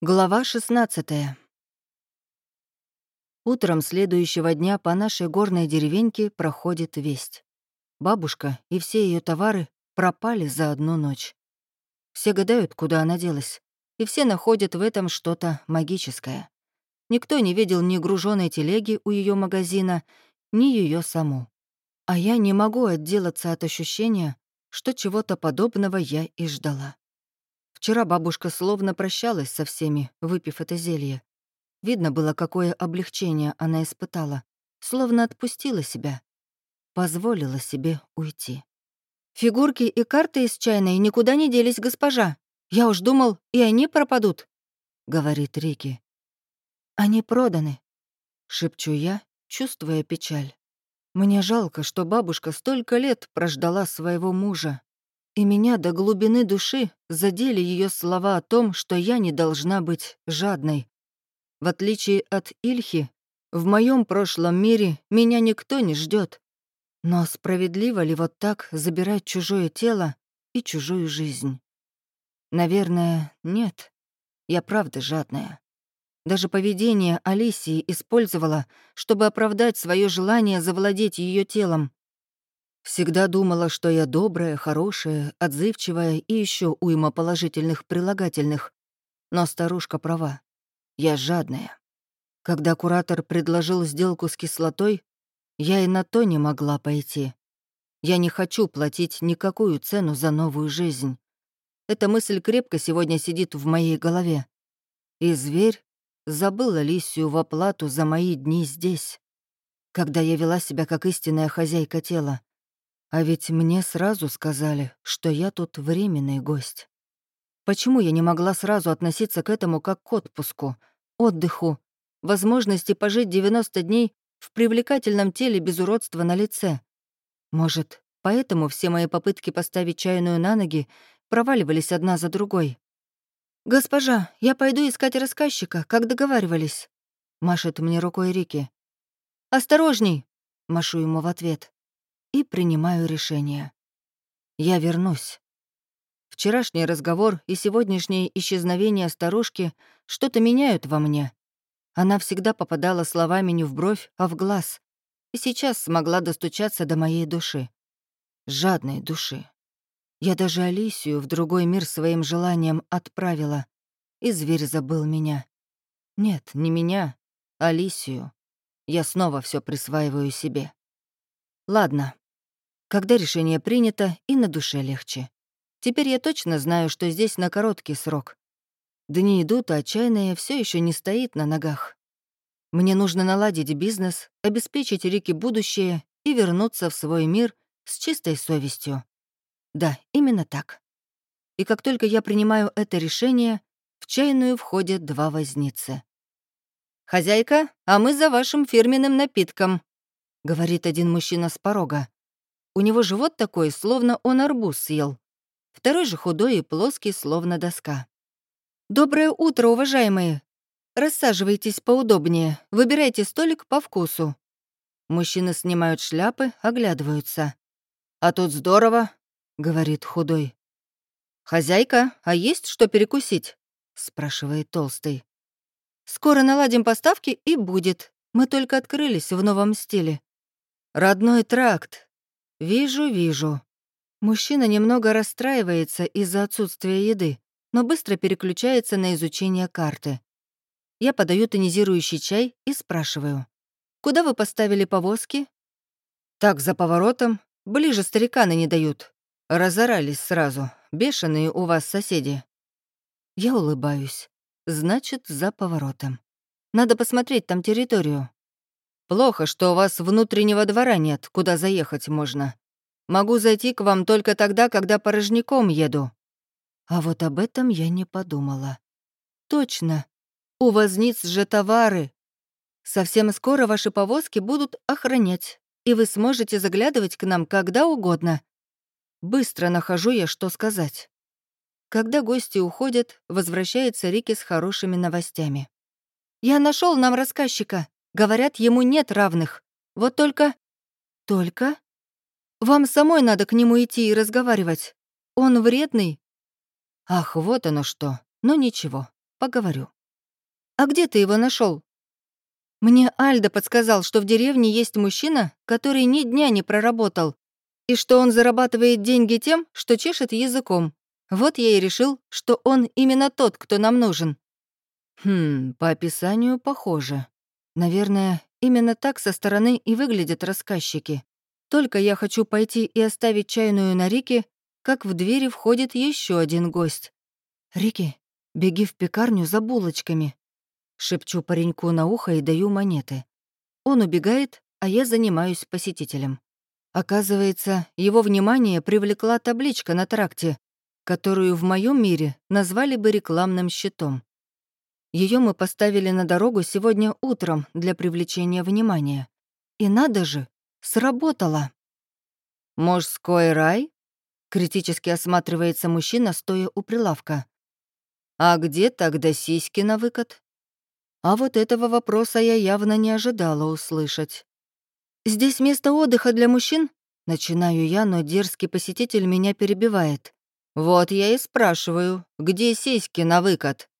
Глава 16 Утром следующего дня по нашей горной деревеньке проходит весть. Бабушка и все ее товары пропали за одну ночь. Все гадают, куда она делась, и все находят в этом что-то магическое. Никто не видел ни груженной телеги у ее магазина, ни ее саму. А я не могу отделаться от ощущения, что чего-то подобного я и ждала. Вчера бабушка словно прощалась со всеми, выпив это зелье. Видно было, какое облегчение она испытала, словно отпустила себя, позволила себе уйти. «Фигурки и карты из чайной никуда не делись, госпожа. Я уж думал, и они пропадут», — говорит Рики. «Они проданы», — шепчу я, чувствуя печаль. Мне жалко, что бабушка столько лет прождала своего мужа, и меня до глубины души задели ее слова о том, что я не должна быть жадной. В отличие от Ильхи, в моем прошлом мире меня никто не ждет. Но справедливо ли вот так забирать чужое тело и чужую жизнь? Наверное, нет. Я правда жадная. Даже поведение Алисии использовала, чтобы оправдать свое желание завладеть ее телом. Всегда думала, что я добрая, хорошая, отзывчивая и еще уйма положительных прилагательных. Но старушка права. Я жадная. Когда куратор предложил сделку с кислотой, я и на то не могла пойти. Я не хочу платить никакую цену за новую жизнь. Эта мысль крепко сегодня сидит в моей голове. И зверь забыл Алисию в оплату за мои дни здесь, когда я вела себя как истинная хозяйка тела. А ведь мне сразу сказали, что я тут временный гость. Почему я не могла сразу относиться к этому как к отпуску, отдыху, возможности пожить 90 дней в привлекательном теле без уродства на лице? Может, поэтому все мои попытки поставить чайную на ноги проваливались одна за другой? «Госпожа, я пойду искать рассказчика, как договаривались», — машет мне рукой Рики. «Осторожней!» — машу ему в ответ и принимаю решение. Я вернусь. Вчерашний разговор и сегодняшнее исчезновение старушки что-то меняют во мне. Она всегда попадала словами не в бровь, а в глаз, и сейчас смогла достучаться до моей души. Жадной души. Я даже Алисию в другой мир своим желанием отправила, и зверь забыл меня. Нет, не меня, Алисию. Я снова все присваиваю себе. Ладно. Когда решение принято, и на душе легче. Теперь я точно знаю, что здесь на короткий срок. Дни идут, а отчаянная все еще не стоит на ногах. Мне нужно наладить бизнес, обеспечить Рике будущее и вернуться в свой мир с чистой совестью. Да, именно так. И как только я принимаю это решение, в чайную входят два возницы. «Хозяйка, а мы за вашим фирменным напитком», — говорит один мужчина с порога. У него живот такой, словно он арбуз съел. Второй же худой и плоский, словно доска. «Доброе утро, уважаемые! Рассаживайтесь поудобнее, выбирайте столик по вкусу». Мужчины снимают шляпы, оглядываются. «А тут здорово», — говорит худой. «Хозяйка, а есть что перекусить?» — спрашивает толстый. «Скоро наладим поставки и будет. Мы только открылись в новом стиле. Родной тракт. Вижу, вижу. Мужчина немного расстраивается из-за отсутствия еды, но быстро переключается на изучение карты. Я подаю тонизирующий чай и спрашиваю. «Куда вы поставили повозки?» «Так, за поворотом. Ближе стариканы не дают. Разорались сразу. Бешеные у вас соседи». Я улыбаюсь. Значит, за поворотом. Надо посмотреть там территорию. Плохо, что у вас внутреннего двора нет, куда заехать можно. Могу зайти к вам только тогда, когда порожняком еду». А вот об этом я не подумала. «Точно. У возниц же товары. Совсем скоро ваши повозки будут охранять, и вы сможете заглядывать к нам когда угодно. Быстро нахожу я, что сказать». Когда гости уходят, возвращается Рики с хорошими новостями. «Я нашел нам рассказчика. Говорят, ему нет равных. Вот только... Только? Вам самой надо к нему идти и разговаривать. Он вредный. Ах, вот оно что. Но ничего. поговорю. «А где ты его нашел? Мне Альда подсказал, что в деревне есть мужчина, который ни дня не проработал, и что он зарабатывает деньги тем, что чешет языком. Вот я и решил, что он именно тот, кто нам нужен. Хм, по описанию похоже. Наверное, именно так со стороны и выглядят рассказчики. Только я хочу пойти и оставить чайную на Рике, как в двери входит еще один гость. «Рики, беги в пекарню за булочками», Шепчу пареньку на ухо и даю монеты. Он убегает, а я занимаюсь посетителем. Оказывается, его внимание привлекла табличка на тракте, которую в моем мире назвали бы рекламным щитом. Ее мы поставили на дорогу сегодня утром для привлечения внимания. И надо же, сработало. «Мужской рай?» — критически осматривается мужчина, стоя у прилавка. «А где тогда сиськи на выкат?» А вот этого вопроса я явно не ожидала услышать. «Здесь место отдыха для мужчин?» Начинаю я, но дерзкий посетитель меня перебивает. «Вот я и спрашиваю, где сиськи на выкат?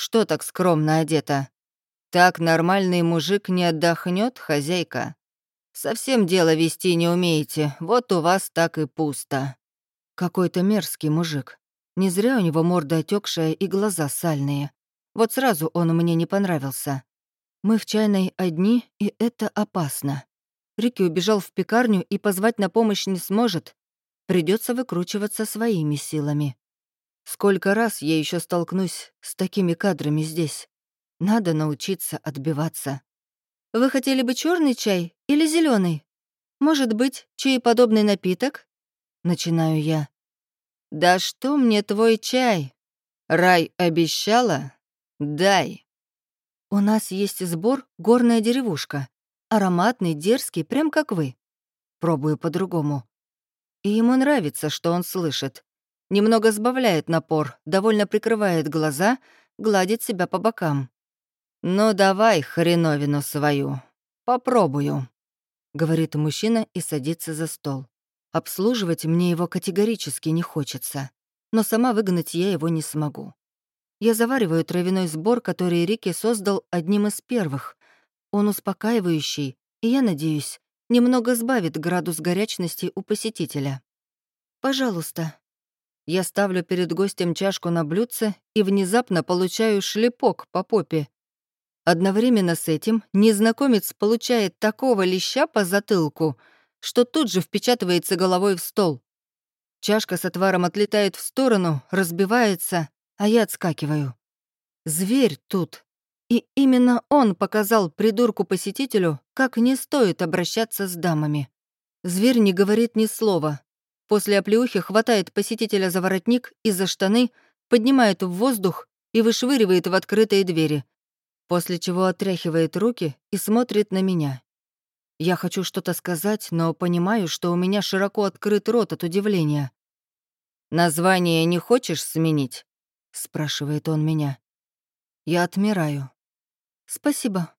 Что так скромно одета? Так нормальный мужик не отдохнет, хозяйка? Совсем дело вести не умеете, вот у вас так и пусто». Какой-то мерзкий мужик. Не зря у него морда отекшая и глаза сальные. Вот сразу он мне не понравился. Мы в чайной одни, и это опасно. Рики убежал в пекарню и позвать на помощь не сможет. Придется выкручиваться своими силами. Сколько раз я еще столкнусь с такими кадрами здесь. Надо научиться отбиваться. Вы хотели бы черный чай или зеленый? Может быть, чаеподобный напиток? Начинаю я. Да что мне твой чай? Рай обещала, «Дай». «У нас есть сбор «Горная деревушка». Ароматный, дерзкий, прям как вы. Пробую по-другому. И ему нравится, что он слышит. Немного сбавляет напор, довольно прикрывает глаза, гладит себя по бокам. «Ну давай хреновину свою. Попробую», — говорит мужчина и садится за стол. Обслуживать мне его категорически не хочется, но сама выгнать я его не смогу. Я завариваю травяной сбор, который Рики создал одним из первых. Он успокаивающий, и я надеюсь, немного сбавит градус горячности у посетителя. «Пожалуйста». Я ставлю перед гостем чашку на блюдце и внезапно получаю шлепок по попе. Одновременно с этим незнакомец получает такого леща по затылку, что тут же впечатывается головой в стол. Чашка с отваром отлетает в сторону, разбивается, а я отскакиваю. Зверь тут. И именно он показал придурку-посетителю, как не стоит обращаться с дамами. Зверь не говорит ни слова. После оплеухи хватает посетителя за воротник и за штаны, поднимает в воздух и вышвыривает в открытые двери, после чего отряхивает руки и смотрит на меня. Я хочу что-то сказать, но понимаю, что у меня широко открыт рот от удивления. «Название не хочешь сменить?» — спрашивает он меня. Я отмираю. «Спасибо».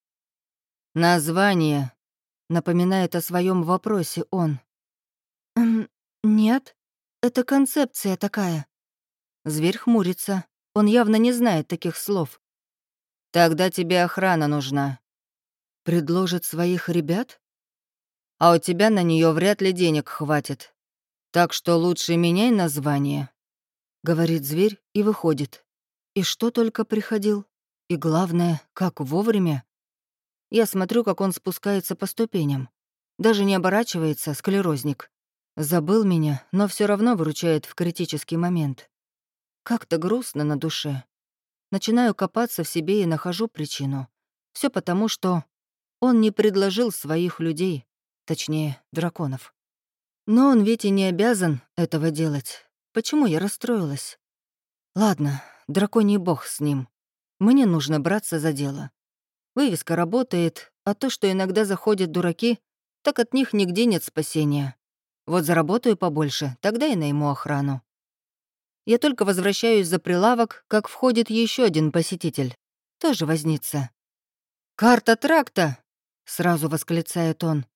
«Название», — напоминает о своем вопросе он. «Эм, нет, это концепция такая». Зверь хмурится. Он явно не знает таких слов. «Тогда тебе охрана нужна». «Предложит своих ребят?» «А у тебя на нее вряд ли денег хватит. Так что лучше меняй название». — говорит зверь и выходит. И что только приходил. И главное, как вовремя. Я смотрю, как он спускается по ступеням. Даже не оборачивается, склерозник. Забыл меня, но все равно выручает в критический момент. Как-то грустно на душе. Начинаю копаться в себе и нахожу причину. Все потому, что он не предложил своих людей, точнее, драконов. Но он ведь и не обязан этого делать. Почему я расстроилась? Ладно, драконий бог с ним. Мне нужно браться за дело. Вывеска работает, а то, что иногда заходят дураки, так от них нигде нет спасения. Вот заработаю побольше, тогда и найму охрану. Я только возвращаюсь за прилавок, как входит еще один посетитель. Тоже вознится. «Карта тракта!» — сразу восклицает он.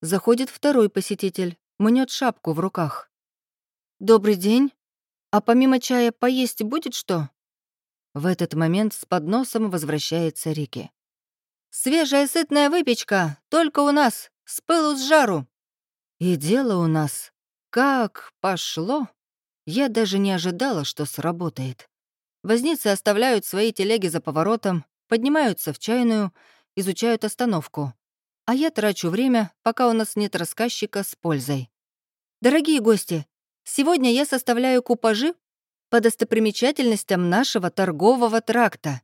Заходит второй посетитель, мнет шапку в руках. «Добрый день. А помимо чая поесть будет что?» В этот момент с подносом возвращается Рики. «Свежая сытная выпечка! Только у нас! С пылу с жару!» И дело у нас как пошло. Я даже не ожидала, что сработает. Возницы оставляют свои телеги за поворотом, поднимаются в чайную, изучают остановку. А я трачу время, пока у нас нет рассказчика с пользой. Дорогие гости, сегодня я составляю купажи по достопримечательностям нашего торгового тракта.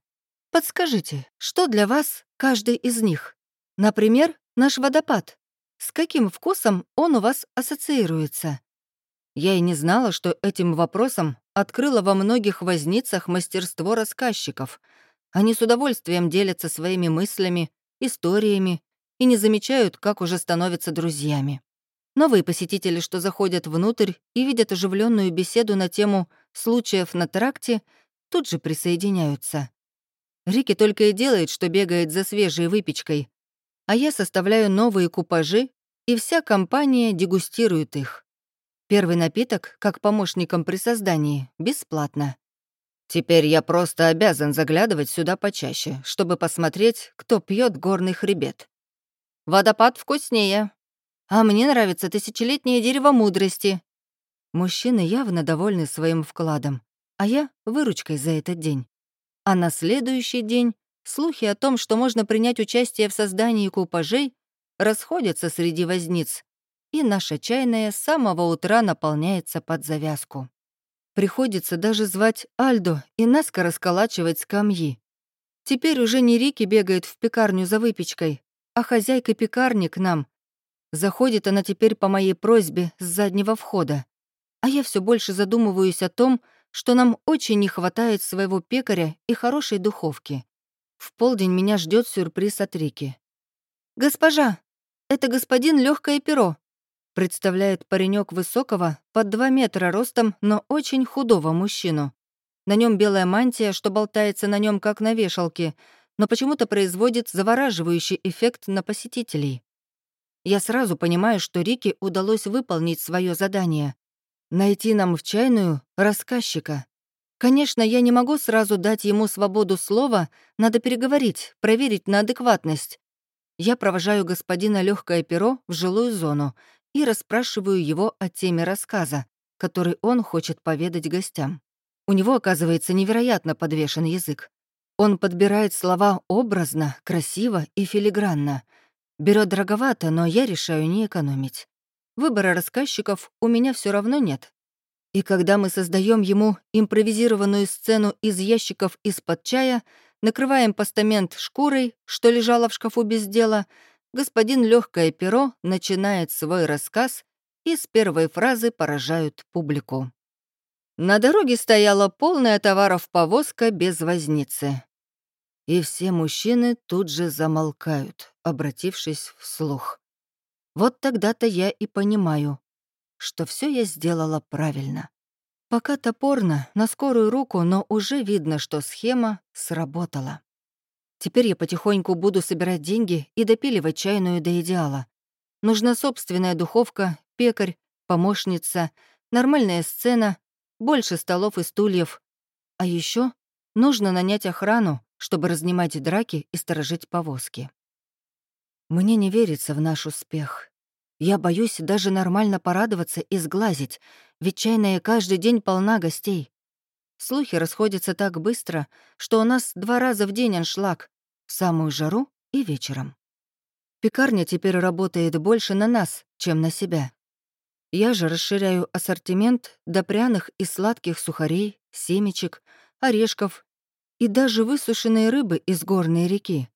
Подскажите, что для вас каждый из них? Например, наш водопад. С каким вкусом он у вас ассоциируется? Я и не знала, что этим вопросом открыла во многих возницах мастерство рассказчиков. Они с удовольствием делятся своими мыслями, историями и не замечают, как уже становятся друзьями. Новые посетители, что заходят внутрь и видят оживленную беседу на тему случаев на тракте, тут же присоединяются. Рики только и делает, что бегает за свежей выпечкой, а я составляю новые купажи, и вся компания дегустирует их. Первый напиток, как помощником при создании, бесплатно. Теперь я просто обязан заглядывать сюда почаще, чтобы посмотреть, кто пьет горный хребет. Водопад вкуснее, а мне нравится тысячелетнее дерево мудрости. Мужчины явно довольны своим вкладом, а я — выручкой за этот день. А на следующий день слухи о том, что можно принять участие в создании купажей, расходятся среди возниц, и наша чайная с самого утра наполняется под завязку. Приходится даже звать Альдо и наскоро сколачивать скамьи. Теперь уже не Рики бегает в пекарню за выпечкой, а хозяйка пекарни к нам, Заходит она теперь по моей просьбе с заднего входа. А я все больше задумываюсь о том, что нам очень не хватает своего пекаря и хорошей духовки. В полдень меня ждет сюрприз от Рики. «Госпожа, это господин легкое перо», представляет паренек высокого, под два метра ростом, но очень худого мужчину. На нем белая мантия, что болтается на нем как на вешалке, но почему-то производит завораживающий эффект на посетителей. Я сразу понимаю, что Рике удалось выполнить свое задание — найти нам в чайную рассказчика. Конечно, я не могу сразу дать ему свободу слова, надо переговорить, проверить на адекватность. Я провожаю господина легкое перо в жилую зону и расспрашиваю его о теме рассказа, который он хочет поведать гостям. У него, оказывается, невероятно подвешен язык. Он подбирает слова образно, красиво и филигранно — Берет дороговато, но я решаю не экономить. Выбора рассказчиков у меня все равно нет. И когда мы создаем ему импровизированную сцену из ящиков из-под чая, накрываем постамент шкурой, что лежало в шкафу без дела, господин легкое перо начинает свой рассказ и с первой фразы поражают публику. На дороге стояла полная товаров повозка без возницы. И все мужчины тут же замолкают, обратившись вслух. Вот тогда-то я и понимаю, что все я сделала правильно. Пока топорно, на скорую руку, но уже видно, что схема сработала. Теперь я потихоньку буду собирать деньги и допиливать чайную до идеала. Нужна собственная духовка, пекарь, помощница, нормальная сцена, больше столов и стульев. А еще нужно нанять охрану, чтобы разнимать драки и сторожить повозки. Мне не верится в наш успех. Я боюсь даже нормально порадоваться и сглазить, ведь чайная каждый день полна гостей. Слухи расходятся так быстро, что у нас два раза в день аншлаг, в самую жару и вечером. Пекарня теперь работает больше на нас, чем на себя. Я же расширяю ассортимент до пряных и сладких сухарей, семечек, орешков и даже высушенные рыбы из горной реки.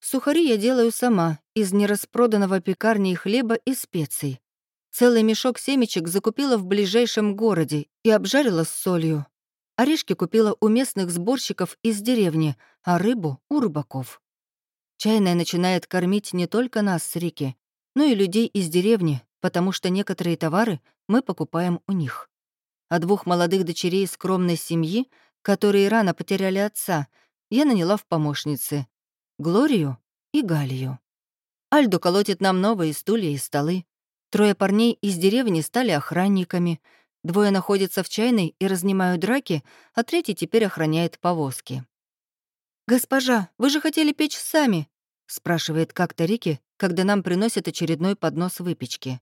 Сухари я делаю сама, из нераспроданного пекарни хлеба и специй. Целый мешок семечек закупила в ближайшем городе и обжарила с солью. Орешки купила у местных сборщиков из деревни, а рыбу — у рыбаков. Чайная начинает кормить не только нас с реки, но и людей из деревни, потому что некоторые товары мы покупаем у них. А двух молодых дочерей скромной семьи — которые рано потеряли отца, я наняла в помощницы — Глорию и Галию. Альдо колотит нам новые стулья и столы. Трое парней из деревни стали охранниками. Двое находятся в чайной и разнимают драки, а третий теперь охраняет повозки. «Госпожа, вы же хотели печь сами?» — спрашивает как-то Рики, когда нам приносят очередной поднос выпечки.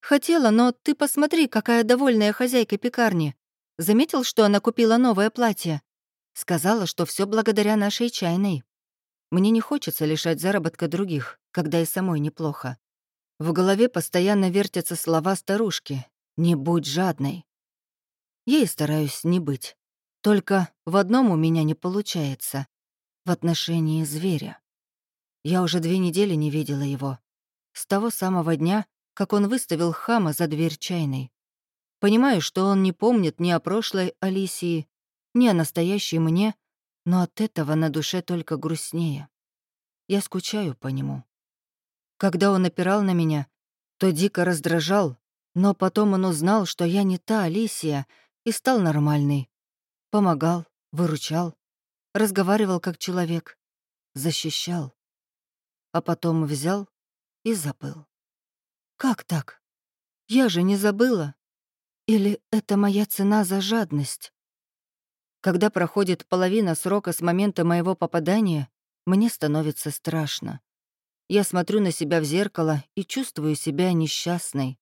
«Хотела, но ты посмотри, какая довольная хозяйка пекарни. Заметил, что она купила новое платье? Сказала, что все благодаря нашей чайной. Мне не хочется лишать заработка других, когда и самой неплохо. В голове постоянно вертятся слова старушки «Не будь жадной». Я и стараюсь не быть. Только в одном у меня не получается в отношении зверя. Я уже две недели не видела его. С того самого дня, как он выставил хама за дверь чайной. Понимаю, что он не помнит ни о прошлой Алисии, ни о настоящей мне, но от этого на душе только грустнее. Я скучаю по нему. Когда он опирал на меня, то дико раздражал, но потом он узнал, что я не та Алисия, и стал нормальный. Помогал, выручал, разговаривал как человек, защищал, а потом взял и забыл. Как так? Я же не забыла. Или это моя цена за жадность? Когда проходит половина срока с момента моего попадания, мне становится страшно. Я смотрю на себя в зеркало и чувствую себя несчастной.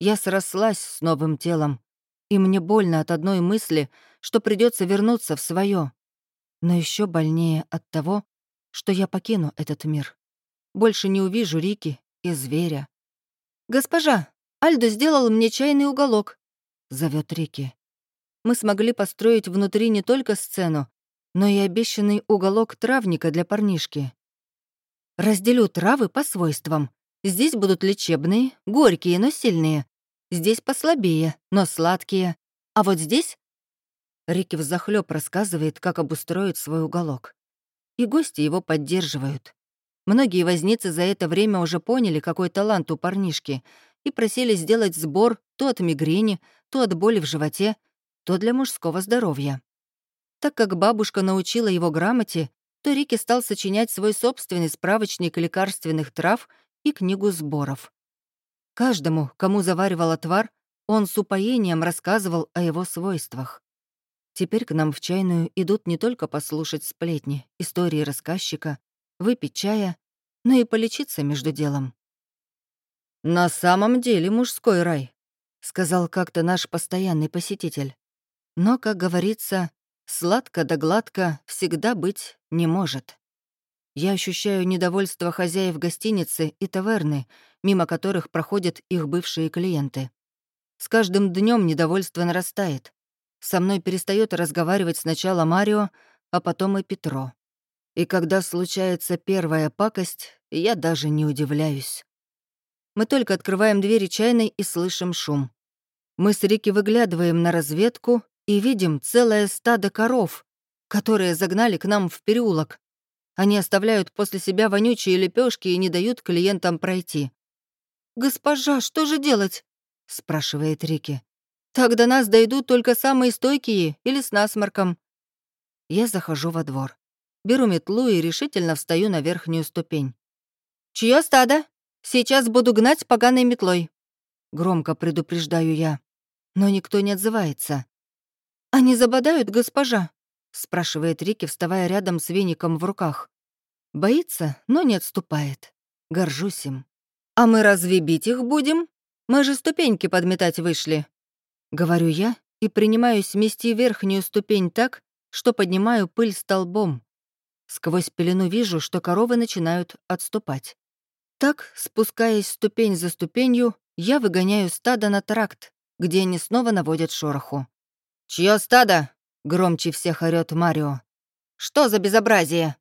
Я срослась с новым телом, и мне больно от одной мысли, что придется вернуться в свое. Но еще больнее от того, что я покину этот мир. Больше не увижу Рики и зверя. «Госпожа, Альдо сделал мне чайный уголок», — зовет Рики. Мы смогли построить внутри не только сцену, но и обещанный уголок травника для парнишки. Разделю травы по свойствам. Здесь будут лечебные, горькие, но сильные. Здесь послабее, но сладкие. А вот здесь Рики взахлёб рассказывает, как обустроить свой уголок. И гости его поддерживают. Многие возницы за это время уже поняли, какой талант у парнишки, и просили сделать сбор то от мигрени, то от боли в животе, то для мужского здоровья. Так как бабушка научила его грамоте, то Рики стал сочинять свой собственный справочник лекарственных трав и книгу сборов. Каждому, кому заваривал отвар, он с упоением рассказывал о его свойствах. Теперь к нам в чайную идут не только послушать сплетни, истории рассказчика, выпить чая, но и полечиться между делом. «На самом деле мужской рай», — сказал как-то наш постоянный посетитель. Но, как говорится, сладко да гладко всегда быть не может. Я ощущаю недовольство хозяев гостиницы и таверны, мимо которых проходят их бывшие клиенты. С каждым днем недовольство нарастает. Со мной перестает разговаривать сначала Марио, а потом и Петро. И когда случается первая пакость, я даже не удивляюсь. Мы только открываем двери чайной и слышим шум. Мы с Рики выглядываем на разведку и видим целое стадо коров, которые загнали к нам в переулок. Они оставляют после себя вонючие лепешки и не дают клиентам пройти. «Госпожа, что же делать?» — спрашивает Рики. Так до нас дойдут только самые стойкие или с насморком. Я захожу во двор. Беру метлу и решительно встаю на верхнюю ступень. «Чье стадо? Сейчас буду гнать поганой метлой!» Громко предупреждаю я. Но никто не отзывается. «Они забодают, госпожа?» спрашивает Рики, вставая рядом с веником в руках. Боится, но не отступает. Горжусь им. «А мы разве бить их будем? Мы же ступеньки подметать вышли. Говорю я и принимаюсь мести верхнюю ступень так, что поднимаю пыль столбом. Сквозь пелену вижу, что коровы начинают отступать. Так, спускаясь ступень за ступенью, я выгоняю стадо на тракт, где они снова наводят шороху. «Чье стадо?» — громче всех орёт Марио. «Что за безобразие?»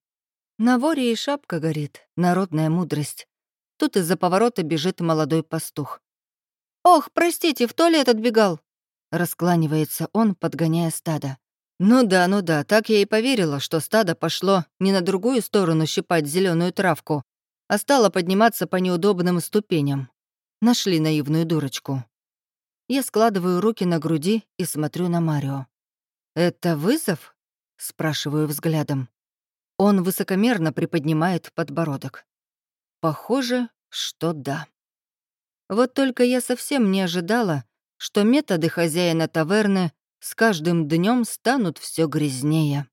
На воре и шапка горит, народная мудрость. Тут из-за поворота бежит молодой пастух. «Ох, простите, в туалет отбегал!» Раскланивается он, подгоняя стадо. Ну да, ну да, так я и поверила, что стадо пошло не на другую сторону щипать зеленую травку, а стало подниматься по неудобным ступеням. Нашли наивную дурочку. Я складываю руки на груди и смотрю на Марио. «Это вызов?» — спрашиваю взглядом. Он высокомерно приподнимает подбородок. Похоже, что да. Вот только я совсем не ожидала, что методы хозяина таверны с каждым днем станут все грязнее.